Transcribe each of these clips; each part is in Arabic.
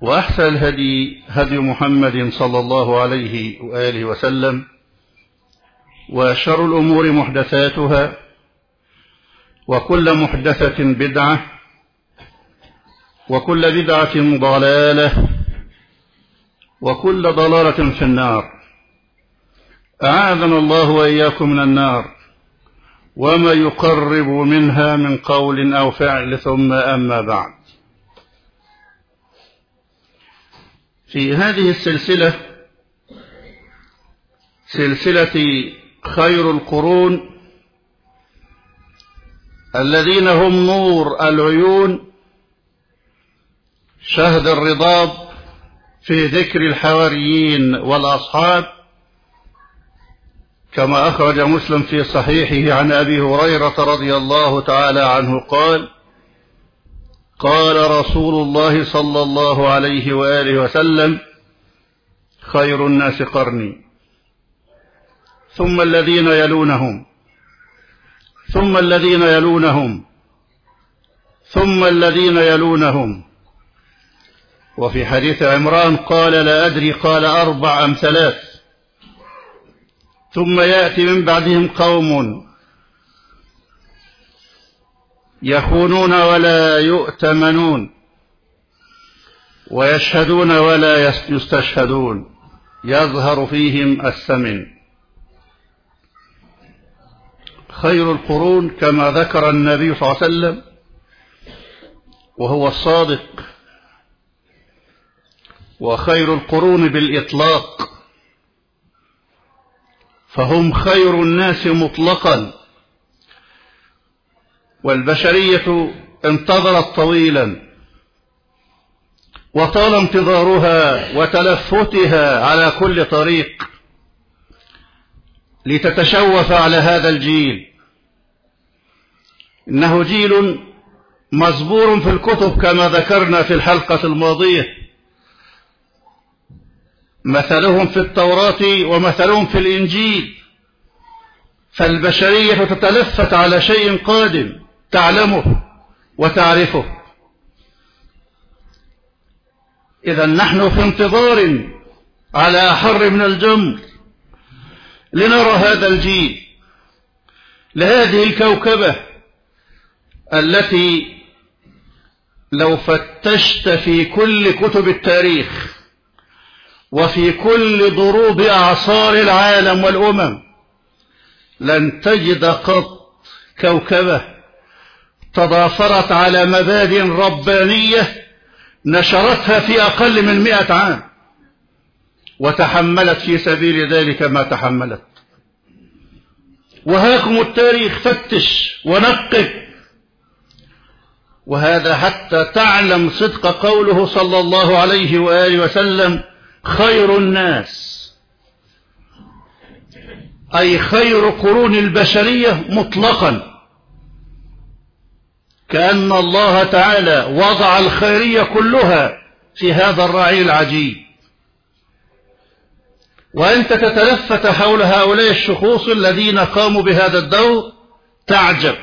وأحسن الهدي هدي محمد صلى الله عليه وآله وسلم وشر الأمور محدثاتها وكل محدثة بدعة وكل بدعة ضلالة وكل ضلالة في النار. أعاذنا الله وإياكم من النار وما يقرب منها من قول أو فعل ثم أما بعد. في هذه السلسلة سلسلة خير القرون الذين هم نور العيون شهد الرضاب في ذكر الحواريين والأصحاب. كما أخرج مسلم في صحيحه عن أبي هريرة رضي الله تعالى عنه قال قال رسول الله صلى الله عليه وآله وسلم خير الناس قرني. ثم الذين يلونهم. ثم الذين يلونهم. ثم الذين يلونهم. وفي حديث عمران قال لا أدري قال أربع أم ثلاث. ثم يأتي من بعدهم قوم يخونون ولا يؤتمنون ويشهدون ولا يستشهدون. يظهر فيهم السمن. خير القرون كما ذكر النبي صلى الله عليه وسلم وهو الصادق. وخير القرون بالإطلاق. فهم خير الناس مطلقا. والبشرية انتظرت طويلا وطال انتظارها وتلفتها على كل طريق لتتشوف على هذا الجيل. إنه جيل مزبور في الكتب كما ذكرنا في الحلقة الماضية. مثلهم في التوراة ومثلهم في الإنجيل. فالبشرية تتلفت على شيء قادم. تعلمه وتعرفه. إذا نحن في انتظار على أحر من الجمر لنرى هذا الجيل لهذه الكوكبة التي لو فتشت في كل كتب التاريخ وفي كل ضروب أعصار العالم والأمم لن تجد قط كوكبة تضافرت على مبادئ ربانية نشرتها في أقل من مئة عام وتحملت في سبيل ذلك ما تحملت. وهاكم التاريخ فتش ونقب. وهذا حتى تعلم صدق قوله صلى الله عليه وآله وسلم خير الناس. أي خير قرون البشرية مطلقا. كأن الله تعالى وضع الخيرية كلها في هذا الرعي العجيب. وأنت تتلفت حول هؤلاء الشخوص الذين قاموا بهذا الدور تعجب.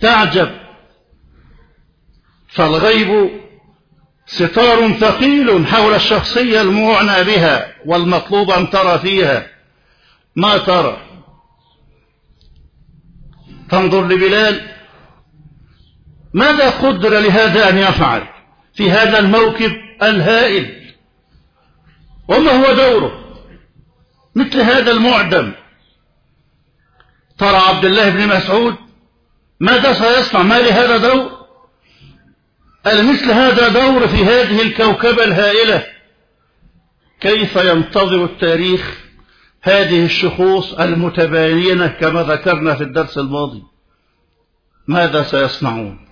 تعجب. فالغيب ستار ثقيل حول الشخصية المعنى بها والمطلوب أن ترى فيها. ما ترى؟ تنظر لبلال. ماذا قدر لهذا أن يفعل في هذا الموكب الهائل؟ وما هو دوره؟ مثل هذا المعدم. ترى عبد الله بن مسعود ماذا سيصنع؟ ما لهذا دور؟ مثل هذا دور في هذه الكوكبة الهائلة؟ كيف ينتظر التاريخ هذه الشخوص المتباينة كما ذكرنا في الدرس الماضي؟ ماذا سيصنعون؟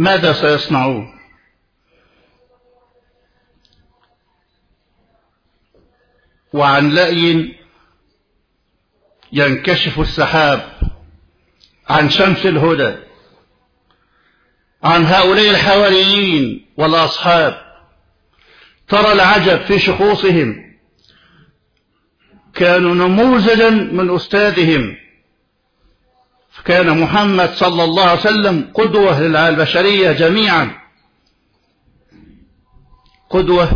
ماذا سيصنعون؟ وعن لأي ينكشف السحاب؟ عن شمس الهدى؟ عن هؤلاء الحواريين والأصحاب؟ ترى العجب في شخوصهم. كانوا نموذجا من أستاذهم. كان محمد صلى الله عليه وسلم قدوة للبشرية جميعا. قدوة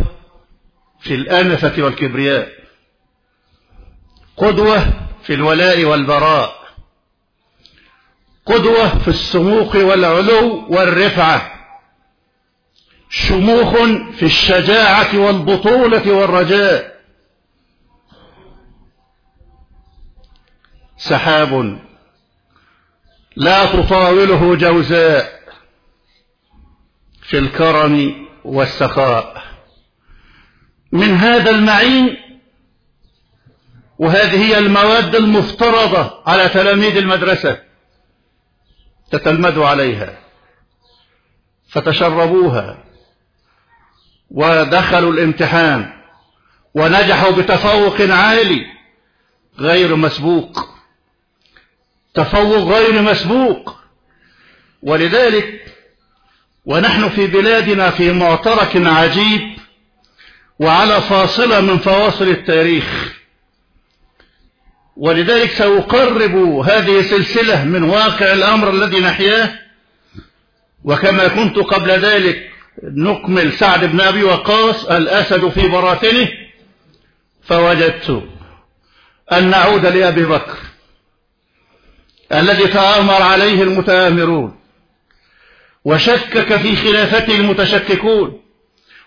في الأنفة والكبرياء. قدوة في الولاء والبراء. قدوة في السموق والعلو والرفعة. شموخ في الشجاعة والبطولة والرجاء. سحاب لا تطاوله جوزاء في الكرم والسخاء. من هذا المعين وهذه هي المواد المفترضة على تلاميذ المدرسة تتلمذوا عليها فتشربوها ودخلوا الامتحان ونجحوا بتفوق عالي غير مسبوق. تفوق غير مسبوق. ولذلك ونحن في بلادنا في معترك عجيب وعلى فاصلة من فواصل التاريخ. ولذلك سأقرب هذه سلسلة من واقع الأمر الذي نحياه. وكما كنت قبل ذلك نكمل سعد بن أبي وقاص الأسد في براثنه فوجدت أن نعود لأبي بكر. الذي تآمر عليه المتآمرون وشكك في خلافته المتشككون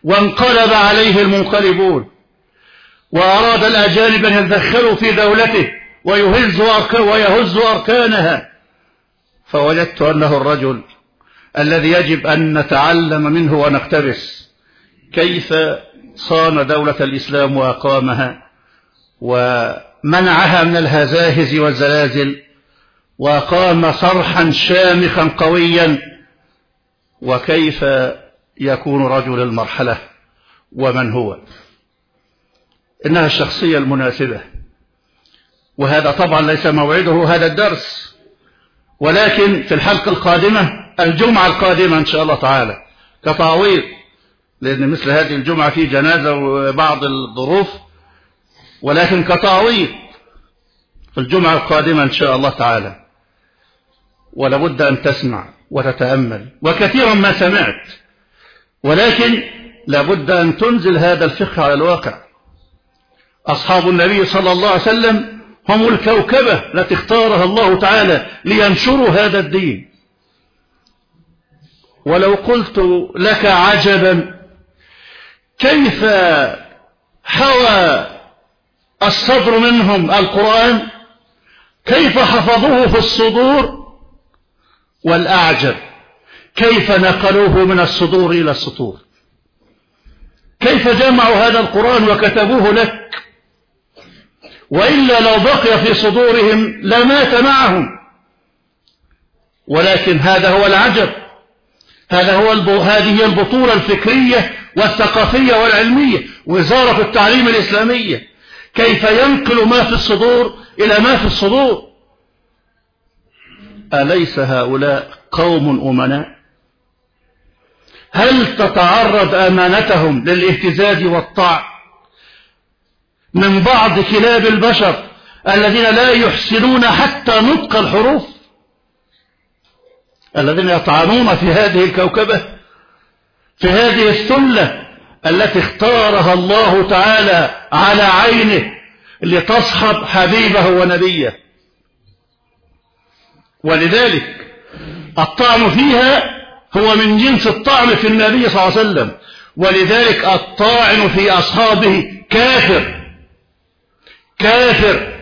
وانقلب عليه المنقلبون وأراد الأجانب أن يتدخلوا في دولته ويهز أركانها. فوجدت أنه الرجل الذي يجب أن نتعلم منه ونقتبس كيف صان دولة الإسلام وأقامها ومنعها من الهزاهز والزلازل وقام صرحا شامخا قويا وكيف يكون رجل المرحلة ومن هو؟ إنها الشخصية المناسبة. وهذا طبعا ليس موعده هذا الدرس ولكن في الحلقة القادمة الجمعة القادمة إن شاء الله تعالى كتعويض لأن مثل هذه الجمعة في جنازة وبعض الظروف ولكن كتعويض في الجمعة القادمة إن شاء الله تعالى. ولابد أن تسمع وتتأمل. وكثيرا ما سمعت. ولكن لابد أن تنزل هذا الفقه على الواقع. أصحاب النبي صلى الله عليه وسلم هم الكوكبة التي اختارها الله تعالى لينشروا هذا الدين. ولو قلت لك عجبا كيف حوى الصدر منهم القرآن؟ كيف حفظوه في الصدور؟ والأعجب كيف نقلوه من الصدور إلى السطور؟ كيف جمعوا هذا القرآن وكتبوه لك؟ وإلا لو بقي في صدورهم لمات معهم. ولكن هذا هو العجب هذا هو. هذه هي البطولة الفكرية والثقافية والعلمية وزارة التعليم الإسلامية. كيف ينقل ما في الصدور إلى ما في الصدور؟ أليس هؤلاء قوم أمناء؟ هل تتعرض أمانتهم للاهتزاز والطعن من بعض كلاب البشر الذين لا يحسنون حتى نطق الحروف؟ الذين يطعنون في هذه الكوكبة في هذه السلة التي اختارها الله تعالى على عينه لتصحب حبيبه ونبيه. ولذلك الطعن فيها هو من جنس الطعن في النبي صلى الله عليه وسلم. ولذلك الطاعن في أصحابه كافر. كافر.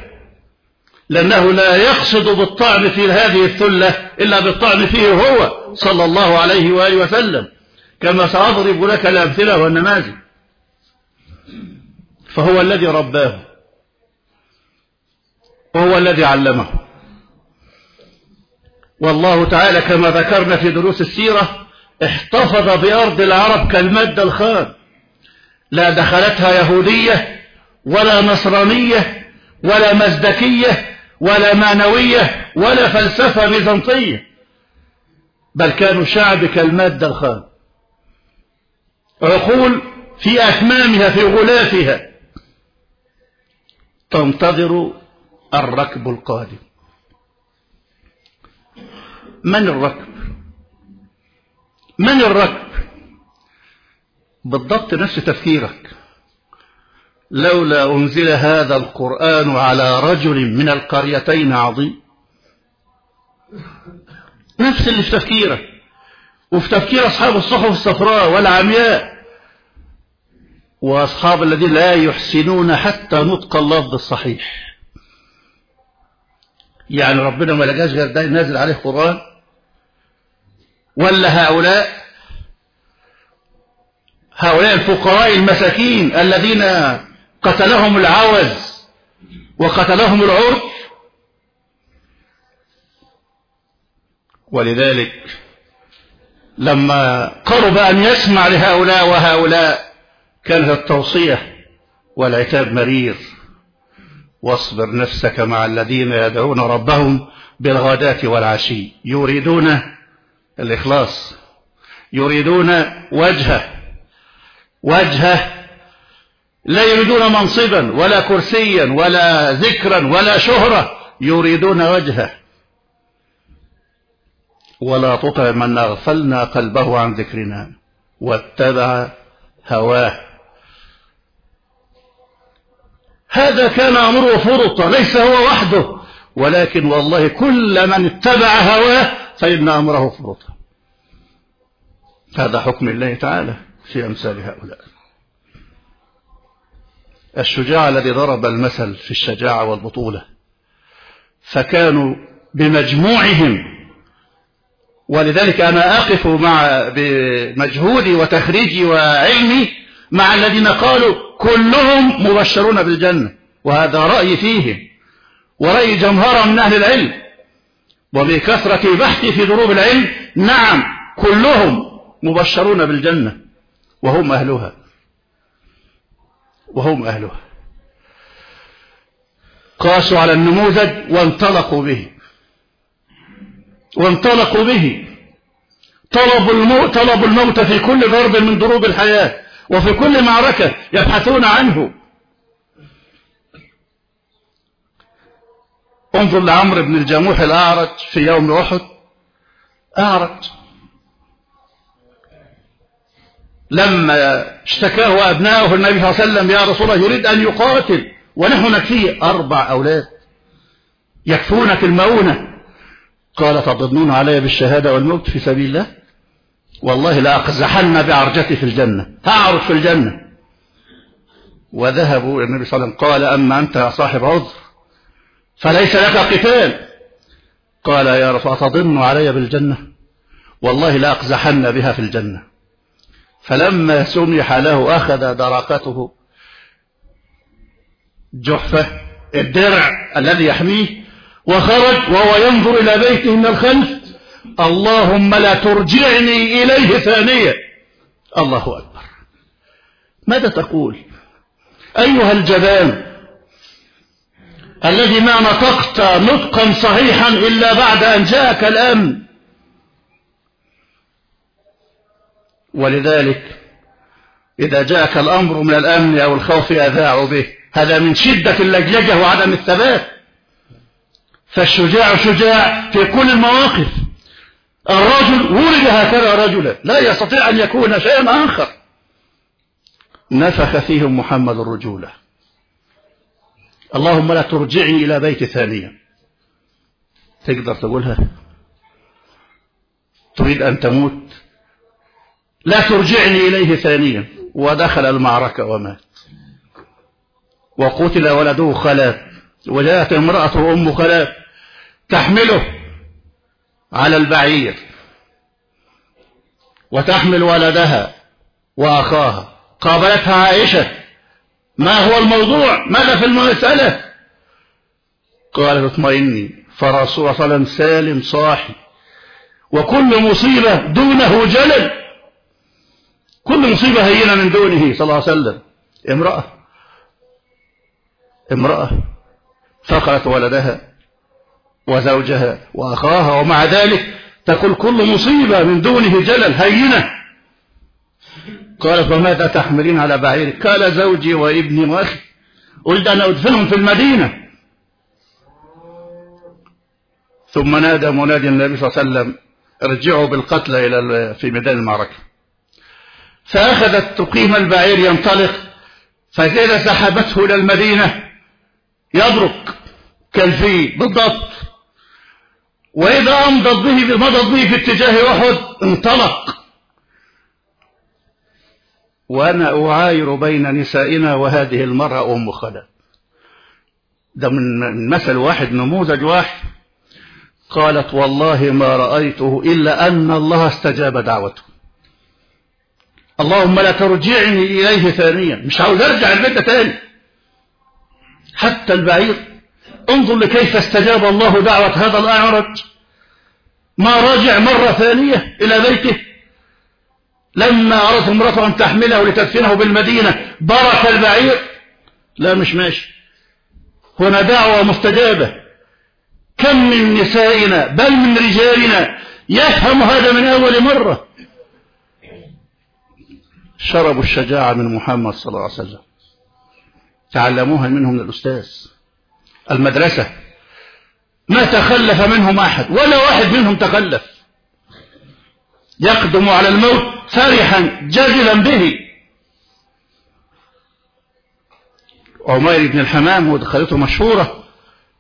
لأنه لا يقصد بالطعن في هذه الثلة إلا بالطعن فيه هو صلى الله عليه وآله وسلم. كما سأضرب لك الأمثلة والنماذج. فهو الذي رباه. وهو الذي علمه. والله تعالى كما ذكرنا في دروس السيرة احتفظ بأرض العرب كالمادة الخام. لا دخلتها يهودية ولا نصرانية ولا مزدكية ولا معنوية ولا فلسفة بيزنطية بل كانوا شعب كالمادة الخام. عقول في أكمامها في غلافها تنتظر الركب القادم. من الركب؟ من الركب؟ بالضبط نفس تفكيرك. لولا أنزل هذا القرآن على رجل من القريتين عظيم. نفس اللي في تفكيرك. وفي تفكير أصحاب الصحف الصفراء والعمياء. وأصحاب الذين لا يحسنون حتى نطق اللفظ الصحيح. يعني ربنا ما لقاش غير ده نازل عليه قرآن. ولا هؤلاء؟ هؤلاء الفقراء المساكين الذين قتلهم العوز وقتلهم العرج. ولذلك لما قرب أن يسمع لهؤلاء وهؤلاء كانت التوصية والعتاب مرير. واصبر نفسك مع الذين يدعون ربهم بالغداة والعشي. يريدون الإخلاص. يريدون وجهه وجهه لا يريدون منصبا ولا كرسيا ولا ذكرا ولا شهرة يريدون وجهه. ولا تطع من أغفلنا قلبه عن ذكرنا واتبع هواه. هذا كان أمره فرطا ليس هو وحده ولكن والله كل من اتبع هواه فإن أمره فرطا هذا حكم الله تعالى في أمثال هؤلاء. الشجاع الذي ضرب المثل في الشجاعة والبطولة فكانوا بمجموعهم. ولذلك أنا أقف مع بمجهودي وتخريجي وعلمي مع الذين قالوا كلهم مبشرون بالجنة وهذا رأيي فيهم. ورأي جمهرة من أهل العلم. وبكثرة بحثي في دروب العلم نعم كلهم مبشرون بالجنة وهم أهلها. وهم أهلها. قاسوا على النموذج وانطلقوا به. وانطلقوا به. طلبوا الموت, طلبوا الموت في كل ضرب من ضروب الحياة وفي كل معركة يبحثون عنه. انظر لعمرو بن الجموح الأعرج في يوم أحد. أعرج. لما اشتكاه أبناؤه النبي صلى الله عليه وسلم يا رسول الله يريد أن يقاتل ونحن نكفيه أربع أولاد يكفونك المؤونة. قال تظنون علي بالشهادة والموت في سبيل الله؟ والله لأقزحن بعرجتي في الجنة. هعرج في الجنة. وذهبوا النبي صلى الله عليه وسلم قال أما أنت يا صاحب عذر فليس لك قتال. قال يا رسول أتظن علي بالجنة؟ والله لأقزحن بها في الجنة. فلما سمح له أخذ درقته جحفة الدرع الذي يحميه وخرج وهو ينظر إلى بيته من الخلف اللهم لا ترجعني إليه ثانية. الله أكبر. ماذا تقول؟ أيها الجبان الذي ما نطقت نطقا صحيحا إلا بعد أن جاءك الأمن ولذلك إذا جاءك الأمر من الأمن أو الخوف أذاعوا به. هذا من شدة اللجلجة وعدم الثبات. فالشجاع شجاع في كل المواقف. الرجل ولد هكذا رجلا. لا يستطيع أن يكون شيئا آخر. نفخ فيهم محمد الرجولة. اللهم لا ترجعني إلى بيت ثانيا تقدر تقولها؟ تريد أن تموت؟ لا ترجعني إليه ثانيا. ودخل المعركة ومات. وقتل ولده خلات وجاءت امرأته أم خلات تحمله على البعير. وتحمل ولدها وأخاها. قابلتها عائشة. ما هو الموضوع؟ ماذا في المسألة؟ قالت اطمئني. فرسول صلى سالم صاحي. وكل مصيبة دونه جلل. كل مصيبة هينة من دونه صلى الله عليه وسلم. امرأة. امرأة. فقرت ولدها وزوجها وأخاها ومع ذلك تقول كل مصيبة من دونه جلل هينة. قالت وماذا تحملين على بعيرك قال زوجي وابني وأخي. أريد أن أدفنهم في المدينة. ثم نادى منادي النبي صلى الله عليه وسلم ارجعوا بالقتلى إلى في ميدان المعركة. فأخذت تقيم البعير ينطلق فإذا سحبته إلى المدينة يبرك كالفيل بالضبط. وإذا أمضت به مضت به في اتجاه أحد انطلق. وأنا أعاير بين نسائنا وهذه المرأة أم خلف ده من مثل واحد نموذج واحد. قالت والله ما رأيته إلا أن الله استجاب دعوته. اللهم لا ترجعني إليه ثانيا. مش عاوز أرجع البيت تاني. حتى البعير. انظر لكيف استجاب الله دعوة هذا الأعرج. ما رجع مرة ثانية إلى بيته. لما أردت امرأة أن تحمله لتدفنه بالمدينة برك البعير. لا مش ماشي. هنا دعوة مستجابة. كم من نسائنا بل من رجالنا يفهم هذا من أول مرة. شربوا الشجاعة من محمد صلى الله عليه وسلم. تعلموها منه من الأستاذ. المدرسة. ما تخلف منهم أحد ولا واحد منهم تخلف. يقدم على الموت فرحا جزلا به. عمير بن الحمام ودخلته مشهورة.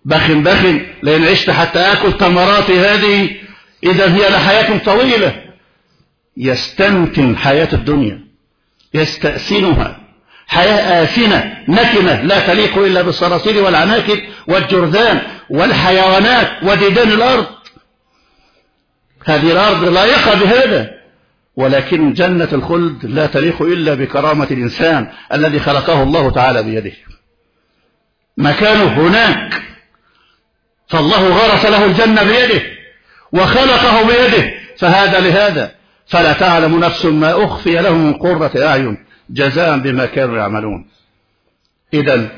بخن بخن لأن عشت حتى آكل تمراتي هذه إذا هي لحياة طويلة. يستنتن حياة الدنيا يستأسنها. حياة آسنة نتنة لا تليق إلا بالصراصير والعناكب والجرذان والحيوانات وديدان الأرض. هذه الأرض لائقة بهذا. ولكن جنة الخلد لا تليق إلا بكرامة الإنسان الذي خلقه الله تعالى بيده. مكانه هناك. فالله غرس له الجنة بيده وخلقه بيده. فهذا لهذا. فلا تعلم نفس ما أخفي لهم من قرة أعين. جزاء بما كانوا يعملون. إذا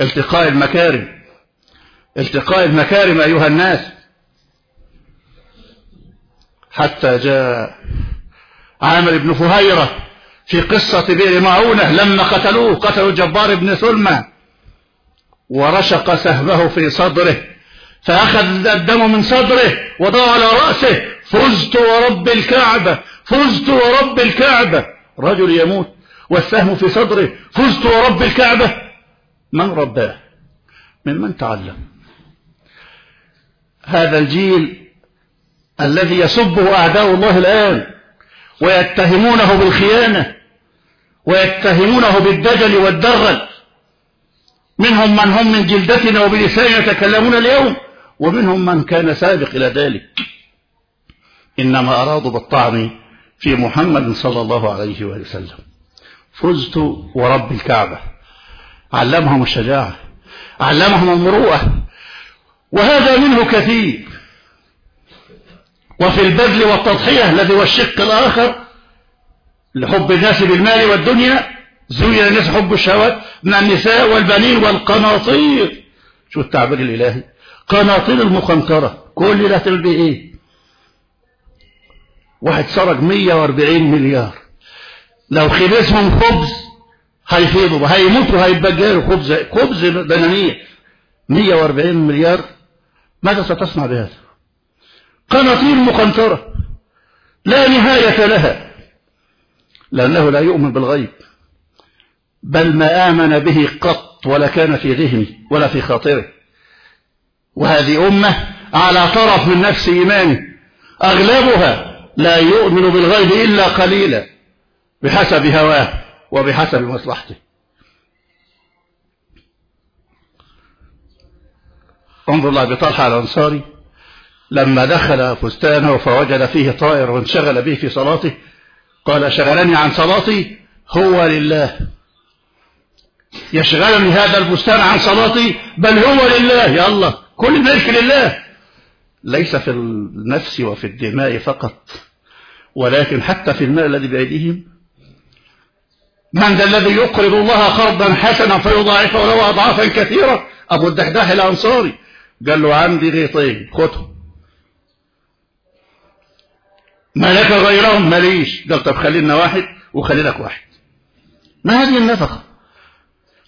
التقاء المكارم. التقاء المكارم أيها الناس. حتى جاء عامر بن فهيرة في قصة بئر معونة لما قتلوه قتلوا جبار بن سلمى ورشق سهمه في صدره فأخذ الدم من صدره وضع على رأسه فزت ورب الكعبة فزت ورب الكعبة. رجل يموت والسهم في صدره فزت ورب الكعبة. من رباه؟ ممن تعلم؟ هذا الجيل الذي يسبه أعداء الله الآن ويتهمونه بالخيانة ويتهمونه بالدجل والدرل منهم من هم من جلدتنا وبلساننا يتكلمون اليوم ومنهم من كان سابق إلى ذلك. إنما أرادوا بالطعن في محمد صلى الله عليه وسلم. فزت ورب الكعبة. علمهم الشجاعة. علمهم المروءة. وهذا منه كثير. وفي البذل والتضحية الذي هو الشق الآخر لحب الناس بالمال والدنيا زين الناس حب الشهوات من النساء والبنين والقناطير. شو التعبير الإلهي؟ قناطير المقنطرة. كل ده تلبي إيه؟ واحد سرق 140 مليار. لو خبزهم خبز هيفيضوا هيموتوا هيتبجروا. خبز خبز دنانير 140 مليار. ماذا ستصنع بهذا؟ قناطير مقنطرة. لا نهاية لها. لأنه لا يؤمن بالغيب. بل ما آمن به قط ولا كان في ذهنه ولا في خاطره. وهذه أمة على طرف من نفس إيمانه. أغلبها لا يؤمن بالغيب إلا قليلا بحسب هواه وبحسب مصلحته. انظر لأبي طلحة الأنصاري. لما دخل فستانه فوجد فيه طائر وانشغل به في صلاته قال شغلني عن صلاتي؟ هو لله. يشغلني هذا البستان عن صلاتي؟ بل هو لله. يا الله كل الملك لله. ليس في النفس وفي الدماء فقط ولكن حتى في المال الذي بأيديهم. من ذا الذي يقرض الله قرضا حسنا فيضاعفه له أضعافا كثيرة؟ أبو الدحداح الأنصاري. قال له عندي غيطين خدهم ما لك غيرهم ماليش. قال طب خلينا واحد وخلي لك واحد. ما هذه النفقة؟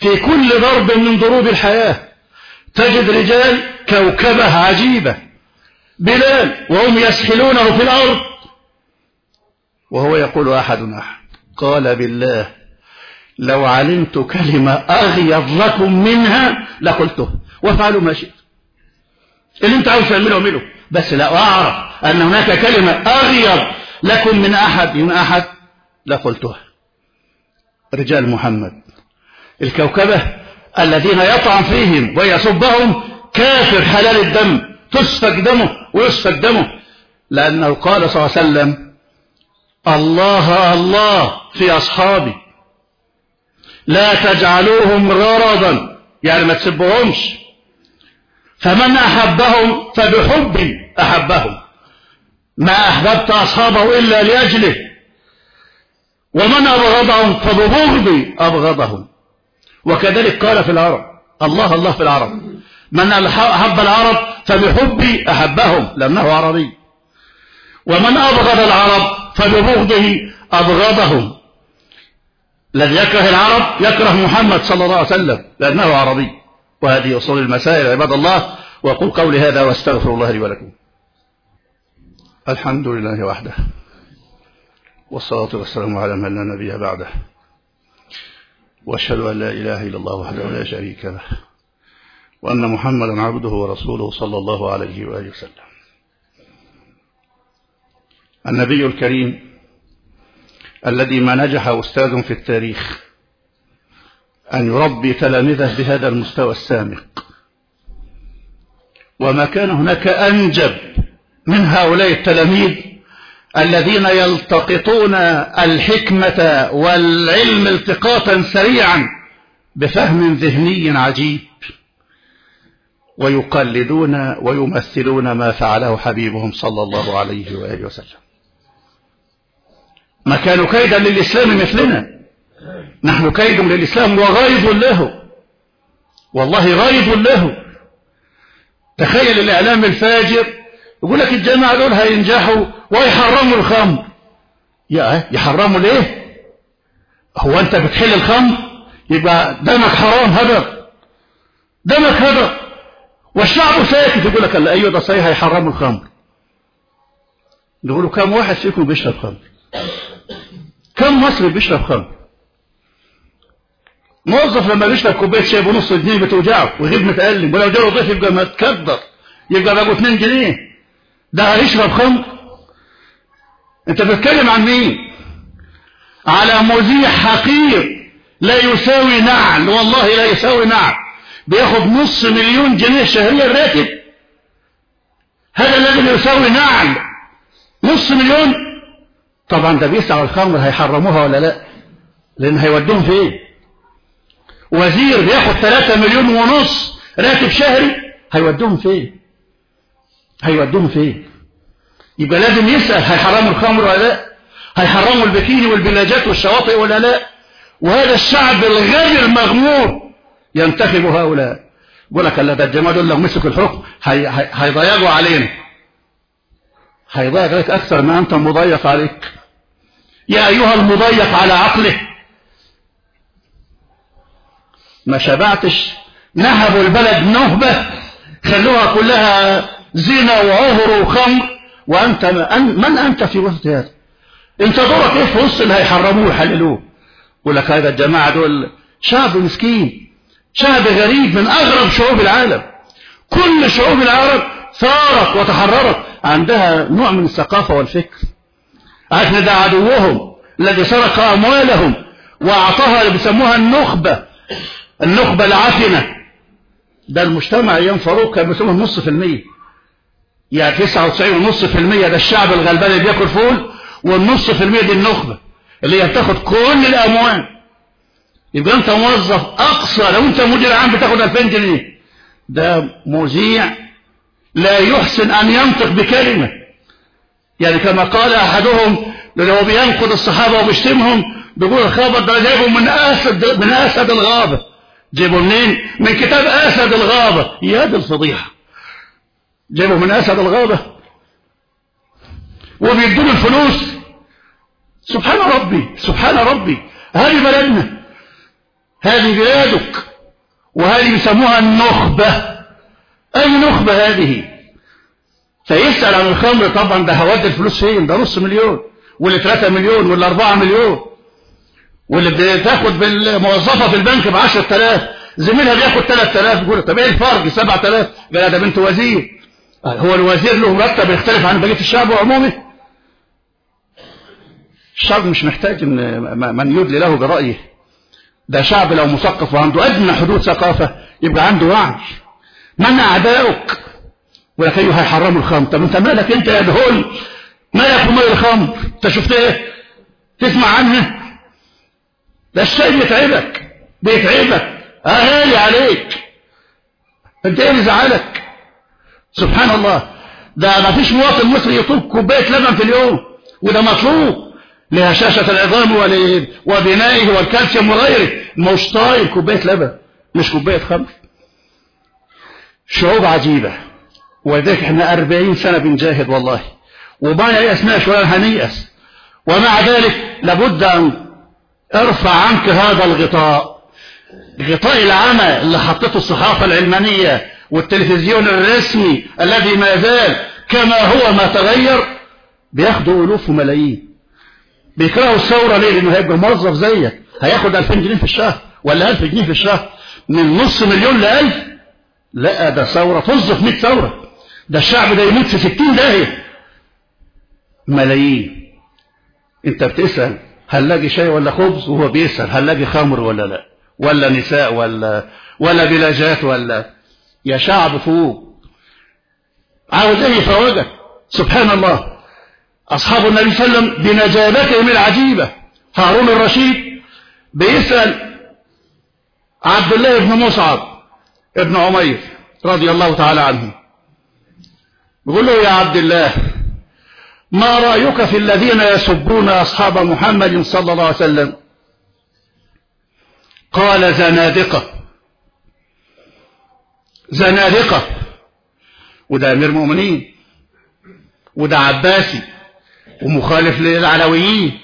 في كل ضرب من ضروب الحياة تجد رجال كوكبة عجيبة. بلال وهم يسحلونه في الأرض. وهو يقول أحد أحد قال بالله لو علمت كلمة أغيض لكم منها لقلته. وافعلوا ما شئت. اللي انت عاوز تعمله اعمله. بس لا أعرف أن هناك كلمة أغيض لكم من أحد من أحد؟ لقلتها رجال محمد الكوكبة الذين يطعن فيهم ويسبهم كافر حلال الدم تسفك دمه ويسفك دمه. لأنه قال صلى الله عليه وسلم الله الله في أصحابي. لا تجعلوهم غرضا. يعني ما تسبهمش. فمن أحبهم فبحب أحبهم. ما أحببت أصحابه إلا لأجله. ومن أبغضهم فببغضي أبغضهم. وكذلك قال في العرب الله الله في العرب من أحب العرب فبحبي أحبهم لأنه عربي. ومن أبغض العرب فببغضه أبغضهم. الذي يكره العرب يكره محمد صلى الله عليه وسلم لأنه عربي. وهذه أصول المسائل عباد الله وأقول قولي هذا وأستغفر الله لي ولكم. الحمد لله وحده والصلاة والسلام على من لا نبي بعده. وأشهد أن لا إله إلا الله وحده لا شريك له وأن محمدا عبده ورسوله صلى الله عليه وآله وسلم. النبي الكريم الذي ما نجح أستاذ في التاريخ أن يربي تلامذه بهذا المستوى السامق. وما كان هناك أنجب من هؤلاء التلاميذ الذين يلتقطون الحكمة والعلم التقاطا سريعا بفهم ذهني عجيب. ويقلدون ويمثلون ما فعله حبيبهم صلى الله عليه وآله وسلم. ما كانوا كيدا للإسلام مثلنا. نحن كيد للإسلام وغيظ له. والله غيظ له. تخيل الإعلام الفاجر يقول لك الجماعة دول هينجحوا ويحرموا الخمر. يا يحرموا ليه؟ هو أنت بتحل الخمر؟ يبقى دمك حرام هدر. دمك هدر. والشعب ساكت يقول لك أيوة ده صحيح هيحرموا الخمر. نقول كم واحد فيكم بيشرب خمر؟ كم مصري بيشرب خمر؟ موظف لما بيشرب كوباية شاي بنص جنيه بتوجعه ويغيب متألم ولو جاله ضيف يبقى متكدر يبقى بقوا 2 جنيه. ده هيشرب خمر. انت بتتكلم عن مين؟ على مذيع حقير. لا يساوي نعل والله لا يساوي نعل. بياخد نص مليون جنيه شهريا راتب هذا الذي يساوي نعل. نص مليون؟ طبعا ده بيسعوا الخمر هيحرموها ولا لا؟ لأن هيودوهم فين؟ وزير بياخد 3 مليون ونص راتب شهري هيودوهم فين؟ هيودوهم فين؟ يبقى لازم يسأل هيحرموا الخمر ولا لا؟ هيحرموا البكيني والبلاجات والشواطئ ولا لا؟ وهذا الشعب الغير المغمور ينتخب هؤلاء. يقول لك ده الجماعة دول لو مسكوا الحكم هيضيقوا علينا. هيضيق عليك أكثر ما أنت مضيق عليك. يا أيها المضيق على عقله ما شبعتش. نهبوا البلد نهبة. خلوها كلها زنا وعهر وخمر. وأنت من أنت في وسط هذا؟ أنت دورك إيه في وسط اللي هيحرموه ويحللوه يقول لك هذا الجماعة دول شعب مسكين. شعب غريب من أغرب شعوب العالم. كل شعوب العرب ثارت وتحررت. عندها نوع من الثقافة والفكر. عشان ده عدوهم الذي سرق أموالهم وأعطاها اللي بيسموها النخبة. النخبة العفنة ده المجتمع أيام فاروق كان بيسموه نص في المية. يعني تسعة وتسعين ونص في المية ده الشعب الغلبان اللي بياكل فول والنص في المية دي النخبة اللي هي بتاخد كل الأموال. يبقى أنت موظف أقصى لو أنت مدير عام بتاخد 2000 جنيه. ده مذيع لا يحسن أن ينطق بكلمة. يعني كما قال أحدهم لو بينقد الصحابة وبيشتمهم بيقول الخبر ده جايبه من أسد من أسد الغابة. جايبه منين؟ من كتاب أسد الغابة. يا دي الفضيحة جايبه من أسد الغابة. وبيدوا الفلوس. سبحان ربي سبحان ربي. هذه بلدنا. هذه بلادك. وهذه بيسموها النخبة. أي نخبة هذه؟ فيسأل عن الخمر. طبعا ده هودي الفلوس فين؟ ده نص مليون. واللي 3 مليون واللي 4 مليون. واللي بتاخد بالموظفة في البنك ب 10000 زميلها بياخد 3000 يقول طب إيه الفرق؟ 7000 قال ده بنت وزير. هو الوزير له مرتب يختلف عن بقية الشعب وعمومه الشعب مش محتاج إن من يدلي له برأيه. ده شعب لو مثقف وعنده أدنى حدود ثقافة يبقى عنده وعي. من أعداؤك؟ ولكن أيها هيحرموا الخمر. طب أنت مالك أنت يا دهول؟ مالك ومال الخمر؟ أنت شفت إيه؟ تسمع عنها ده الشيء بيتعبك بيتعبك. أهالي عليك. أنت إيه اللي زعلك؟ سبحان الله. ده ما فيش مواطن مصري يطلب كوباية لبن في اليوم وده مطلوب لهشاشة العظام وبنائه والكالسيوم وغيره. مش طايل كوباية لبن مش كوباية خمر. شعوب عجيبة. ولذلك إحنا أربعين سنة بنجاهد والله. وما يأسناش ولا هنيأس ومع ذلك لابد أن ارفع عنك هذا الغطاء. غطاء العمى اللي حطته الصحافة العلمانية والتلفزيون الرسمي الذي ما زال كما هو ما تغير بياخدوا ألوف وملايين. بيكرهوا الثورة ليه؟ لأنه هيبقى موظف زيك. هياخد 2000 جنيه في الشهر ولا 1000 جنيه في الشهر. من نص مليون ل 1000 لا ده ثورة تصدف 100 ثورة. ده الشعب ده يموت في 60 داهية. ملايين. انت بتسأل هل لاقي شاي ولا خبز وهو بيسأل هل لاقي خمر ولا لا؟ ولا نساء ولا ولا بلاجات ولا. يا شعب فوق. عاوز إيه فوجك سبحان الله. أصحاب النبي صلى الله عليه وسلم بنجابتهم العجيبة. هارون الرشيد بيسأل عبد الله بن مصعب ابن عمير رضي الله تعالى عنه. بيقول له يا عبد الله ما رأيك في الذين يسبون أصحاب محمد صلى الله عليه وسلم؟ قال زنادقة. زنادقة. وده أمير مؤمنين وده عباسي. ومخالف للعلويين.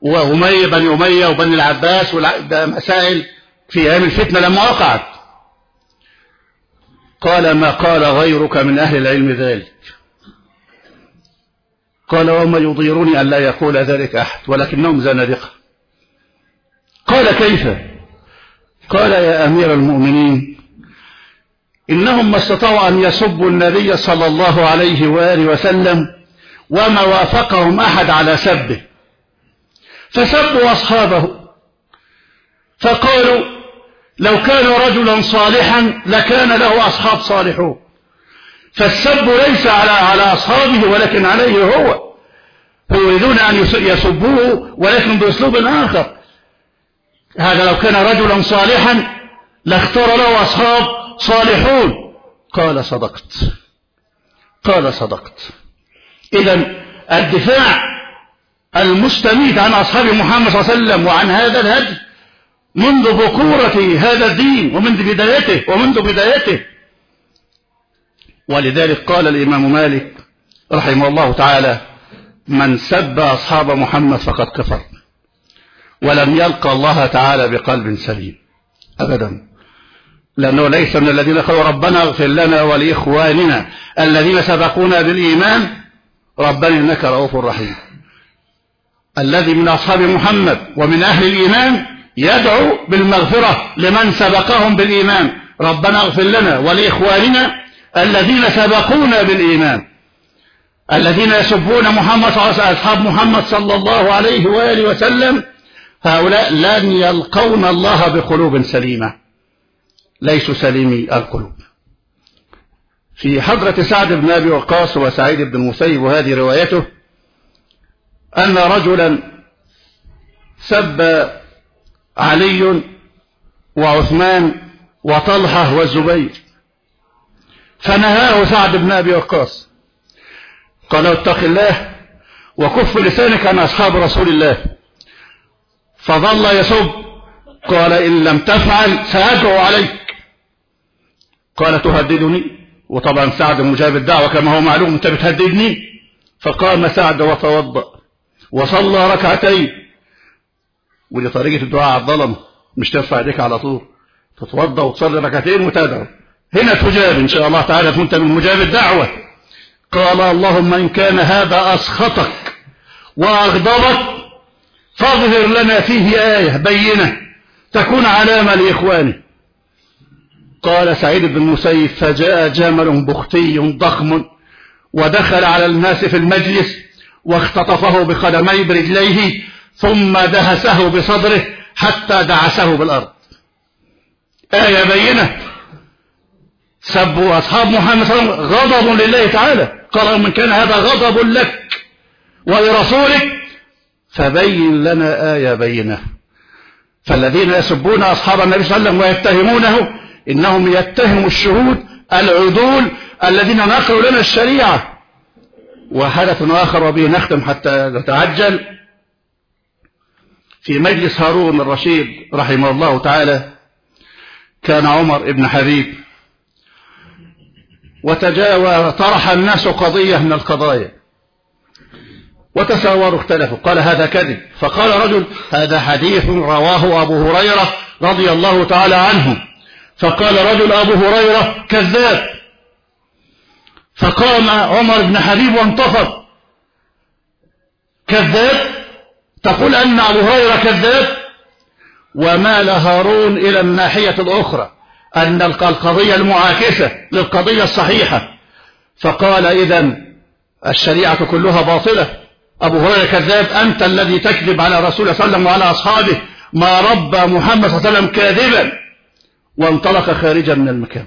وأمية بني أمية وبني العباس ده مسائل في أيام الفتنة لما وقعت. قال ما قال غيرك من أهل العلم ذلك. قال وما يضيرني أن لا يقول ذلك أحد ولكنهم زنادقة. قال كيف؟ قال يا أمير المؤمنين إنهم ما استطاعوا أن يسبوا النبي صلى الله عليه وآله وسلم وما وافقهم أحد على سبه. فسبوا أصحابه. فقالوا لو كان رجلا صالحا لكان له أصحاب صالحون. فالسب ليس على على أصحابه ولكن عليه هو. يريدون أن يسبوه ولكن بأسلوب آخر. هذا لو كان رجلا صالحا لاختار له أصحاب صالحون. قال صدقت. قال صدقت. إذا الدفاع المستميت عن أصحاب محمد صلى الله عليه وسلم وعن هذا الهدي منذ بكورة هذا الدين ومنذ بدايته ومنذ بدايته ولذلك قال الإمام مالك رحمه الله تعالى من سب أصحاب محمد فقد كفر ولم يلقى الله تعالى بقلب سليم. أبدا. لأنه ليس من الذين قالوا ربنا اغفر لنا ولإخواننا الذين سبقونا بالإيمان ربنا إنك رؤوف رحيم. الذي من أصحاب محمد ومن أهل الإيمان يدعو بالمغفرة لمن سبقهم بالإيمان ربنا اغفر لنا ولإخواننا الذين سبقونا بالإيمان الذين يسبون محمد صلى الله عليه وسلم أصحاب محمد صلى الله عليه وآله وسلم هؤلاء لن يلقون الله بقلوب سليمة ليسوا سليمي القلوب. في حضرة سعد بن أبي وقاص وسعيد بن المسيب وهذه روايته أن رجلا سب علي وعثمان وطلحة والزبير. فنهاه سعد بن أبي وقاص. قال اتق الله وكف لسانك عن أصحاب رسول الله. فظل يسب قال إن لم تفعل سأدعو عليك. قال تهددني؟ وطبعا سعد مجاب الدعوة كما هو معلوم أنت بتهددني. فقام سعد وتوضأ. وصلى ركعتين. ودي طريقة الدعاء على الظلم. مش ترفع إيديك على طول. تتوضأ وتصلي ركعتين وتدعو. هنا تجاب إن شاء الله تعالى كنت من مجاب الدعوة. قال اللهم إن كان هذا أسخطك وأغضبك فاظهر لنا فيه آية بينة تكون علامة لإخواني قال سعيد بن المسيب فجاء جمل بختي ضخم ودخل على الناس في المجلس واختطفه بقدمي برجليه ثم دهسه بصدره حتى دعسه بالأرض. آية بينة سبوا أصحاب محمد صلى الله عليه وسلم غضب لله تعالى. قال من كان هذا غضب لك ولرسولك فبين لنا آية بينة. فالذين يسبون أصحاب النبي صلى الله عليه وسلم ويتهمونه إنهم يتهموا الشهود العدول الذين نقلوا لنا الشريعة. وحدث آخر وبه نختم حتى نتعجل. في مجلس هارون الرشيد رحمه الله تعالى كان عمر ابن حبيب وتجاوى طرح الناس قضية من القضايا. وتساوروا اختلفوا قال هذا كذب. فقال رجل هذا حديث رواه أبو هريرة رضي الله تعالى عنه. فقال رجل أبو هريرة كذاب. فقام عمر بن حبيب وانتفض كذاب؟ تقول أن أبو هريرة كذاب؟ ومال هارون إلى الناحية الأخرى. أن القضية المعاكسة للقضية الصحيحة. فقال إذا الشريعة كلها باطلة. أبو هريرة كذاب أنت الذي تكذب على رسول الله صلى الله عليه وسلم وعلى أصحابه. ما ربى محمد صلى الله عليه وسلم كاذبا. وانطلق خارجا من المكان.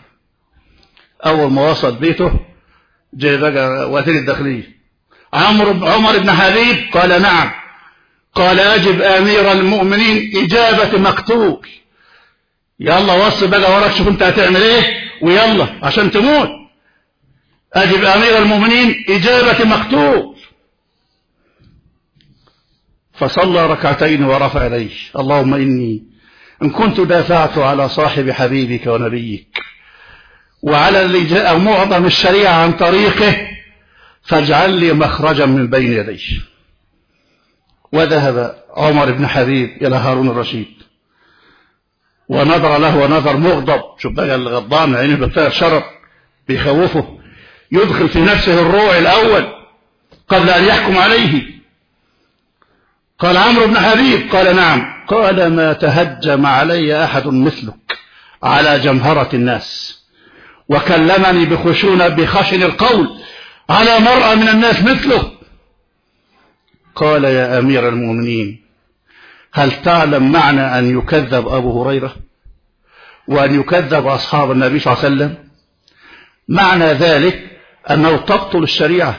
أول ما وصل بيته جاء بقى وزير الداخلية. عمرو عمر بن حبيب قال نعم. قال أجب أمير المؤمنين إجابة مقتول. يلا وصل بقى وراك شوف انت هتعمل إيه ويلا عشان تموت. أجب أمير المؤمنين إجابة مقتول. فصلى ركعتين ورفع يديه. اللهم إني إن كنت دافعت على صاحب حبيبك ونبيك وعلى اللي جاء معظم الشريعة عن طريقه فاجعل لي مخرجا من بين يديه. وذهب عمر بن حبيب إلى هارون الرشيد. ونظر له ونظر مغضب. شوف بقى الغضبان عينه بتاع شرط بيخوفه. يدخل في نفسه الروع الأول قبل أن يحكم عليه. قال عمرو بن حبيب قال نعم. قال ما تهجم علي أحد مثلك على جمهرة الناس وكلمني بخشونة بخشن القول على مرأة من الناس مثله قال يا أمير المؤمنين هل تعلم معنى أن يكذب أبو هريرة؟ وأن يكذب أصحاب النبي صلى الله عليه وسلم. معنى ذلك أنه تبطل الشريعة.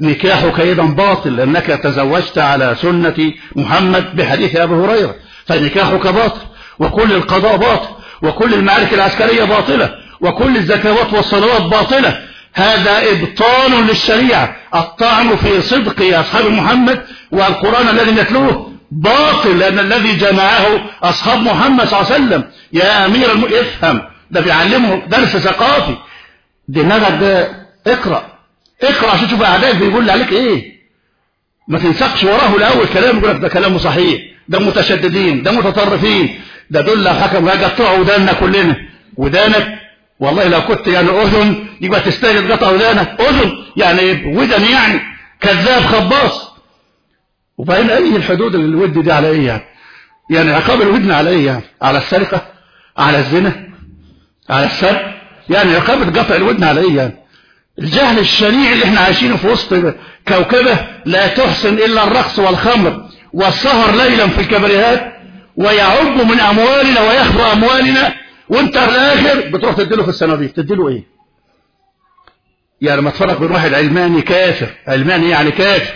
نكاحك أيضا باطل لأنك تزوجت على سنة محمد بحديث أبي هريرة فنكاحك باطل وكل القضاء باطل وكل المعارك العسكرية باطلة وكل الزكوات والصلوات باطلة. هذا إبطال للشريعة. الطعن في صدق أصحاب محمد والقرآن الذي نتلوه. باطل لأن الذي جمعه أصحاب محمد صلى الله عليه وسلم. يا أمير الم... افهم. ده بيعلمه درس ثقافي. دماغك ده اقرأ. اقرأ عشان تشوف أعدائك بيقول عليك إيه. ما تنسقش وراه الأول كلام يقول لك ده كلامه صحيح. ده متشددين ده متطرفين. ده دول لو حكم قطعوا وداننا كلنا. ودانك؟ والله لو كنت يعني أذن يبقى تستاهل قطع ودانك. أذن يعني ودن يعني. كذاب خباص. وبعدين أي الحدود الود دي على إيه يعني؟ يعني عقاب الودن على إيه يعني؟ على السرقة؟ على الزنا؟ على السرق؟ يعني عقاب قطع الودن على إيه يعني؟ الجهل الشنيع اللي إحنا عايشينه في وسط كوكبة لا تحسن إلا الرقص والخمر والسهر ليلا في الكبريهات ويعب من أموالنا ويخفى أموالنا وأنت الآخر بتروح تديله في الصناديق. تديله إيه؟ يعني ما تفرق بين واحد علماني كافر. علماني يعني كافر.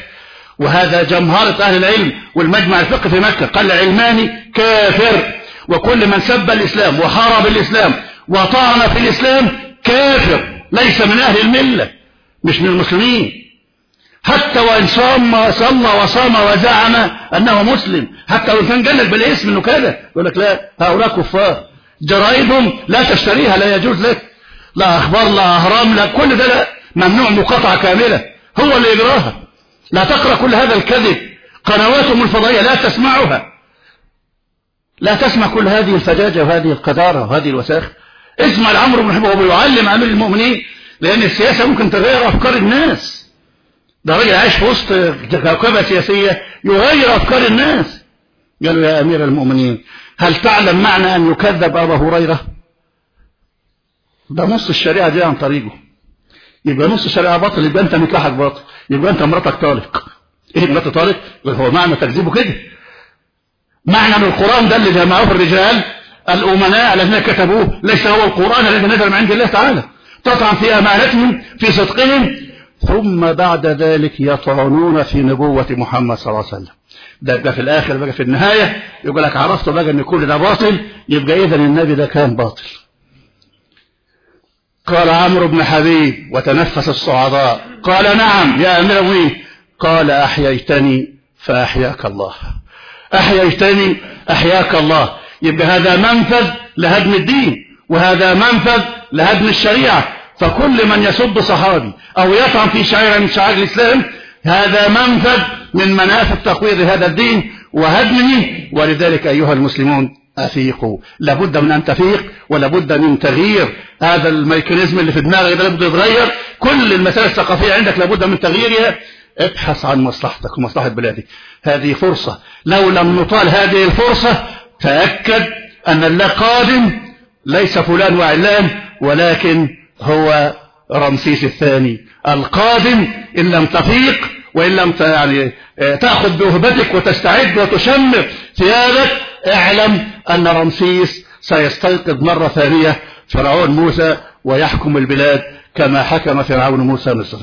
وهذا جمهرة أهل العلم والمجمع الفقه في مكة. قال علماني كافر. وكل من سب الإسلام وحارب الإسلام وطعن في الإسلام كافر. ليس من أهل الملة مش من المسلمين. حتى وإن صام صلى وصام وزعم أنه مسلم. حتى وإن كان جلد بالاسم أنه كذا يقول لك لا هؤلاء كفار. جرائدهم لا تشتريها لا يجوز لك. لا أخبار لا أهرام لا كل ده لا. ممنوع مقاطعة كاملة. هو اللي يجراها لا تقرأ كل هذا الكذب. قنواتهم الفضائية لا تسمعها. لا تسمع كل هذه الفجاجة وهذه القذارة وهذه الوساخ. اسمع العمر بن حبه وهو بيعلم أمير المؤمنين لأن السياسة ممكن تغير أفكار الناس. ده راجل عايش في وسط كوكبة سياسية يغير أفكار الناس. قالوا يا أمير المؤمنين هل تعلم معنى أن يكذب أبا هريرة؟ ده نص الشريعة دي عن طريقه. يبقى نص الشريعة باطل يبقى أنت نكاحك باطل يبقى أنت مراتك طالق. إيه مراتك طالق؟ هو معنى تكذيبه كده. معنى أن القرآن ده اللي جمعوه الرجال الأمناء الذين كتبوه. ليس هو القرآن الذي نزل من عند الله تعالى. تطعن في أمانتهم في صدقهم. ثم بعد ذلك يطعنون في نبوة محمد صلى الله عليه وسلم. ده يبقى في الآخر بقى في النهاية. يقول لك عرفت بقى أن كل ده باطل يبقى إذا النبي ده كان باطل. قال عمرو بن حبيب وتنفس الصعداء. قال نعم يا أمير المؤمنين قال أحييتني فأحياك الله. أحييتني أحياك الله. يبقى هذا منفذ لهدم الدين وهذا منفذ لهدم الشريعة. فكل من يسب صحابي أو يطعن في شعيرة من شعائر الإسلام هذا منفذ من منافذ تقويض هذا الدين وهدمه. ولذلك أيها المسلمون أفيقوا لابد من أن تفيق ولابد من تغيير. هذا الميكانيزم اللي في دماغك ده لابد يتغير كل المسائل الثقافية عندك لابد من تغييرها. ابحث عن مصلحتك ومصلحة بلادك. هذه فرصة. لو لم نطال هذه الفرصة تأكد أن الله قادم. ليس فلان وعلان ولكن هو رمسيس الثاني. القادم إن لم تفيق وإن لم يعني تأخذ بوهبتك وتستعد وتشمر ثيابك اعلم أن رمسيس سيستيقظ مرة ثانية فرعون موسى ويحكم البلاد كما حكم فرعون موسى مصر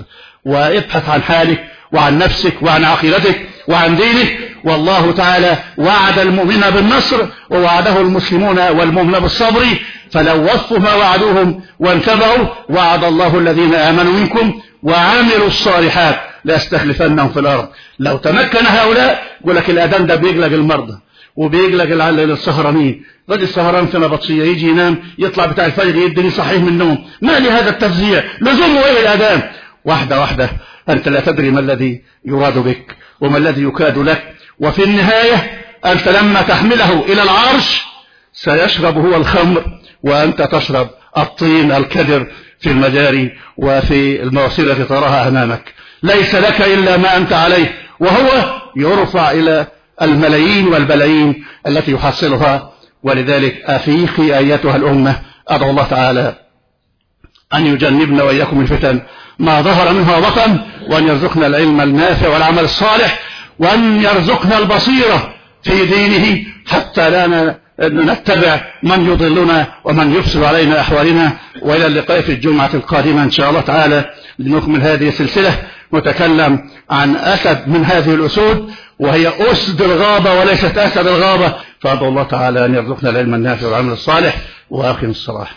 وابحث عن حالك وعن نفسك وعن عقيدتك وعن دينك. والله تعالى وعد المؤمن بالنصر ووعده المسلمون والمؤمن بالصبر. فلو وفوا ما وعدوهم وانتبعوا وعد الله الذين آمنوا منكم وعملوا الصالحات ليستخلفنهم في الأرض. لو تمكن هؤلاء يقول لك الأذان ده بيقلق المرضى. وبيقلق السهرانين رجل السهران في نبطشية يجي ينام يطلع بتاع الفجر يدني صحيح من النوم. ما لهذا التفزيع لزومه إيه الأذان واحدة واحدة أنت لا تدري ما الذي يراد بك وما الذي يكاد لك. وفي النهاية أنت لما تحمله إلى العرش سيشرب هو الخمر وأنت تشرب الطين الكدر في المجاري وفي المواصيل التي تراها أمامك. ليس لك إلا ما أنت عليه وهو يرفع إلى الملايين والبلايين التي يحصلها ولذلك أفيقي أيتها الأمة. أدعو الله تعالى أن يجنبنا وإياكم الفتن. ما ظهر منها وطن وأن يرزقنا العلم النافع والعمل الصالح وأن يرزقنا البصيرة في دينه حتى لا نتبع من يضلنا ومن يفسد علينا أحوالنا وإلى اللقاء في الجمعة القادمة إن شاء الله تعالى لنكمل هذه السلسلة نتكلم عن أسد من هذه الأسود وهي أسد الغابة وليست أسد الغابة. فأدعو الله تعالى أن يرزقنا العلم النافع والعمل الصالح وأقم الصلاة.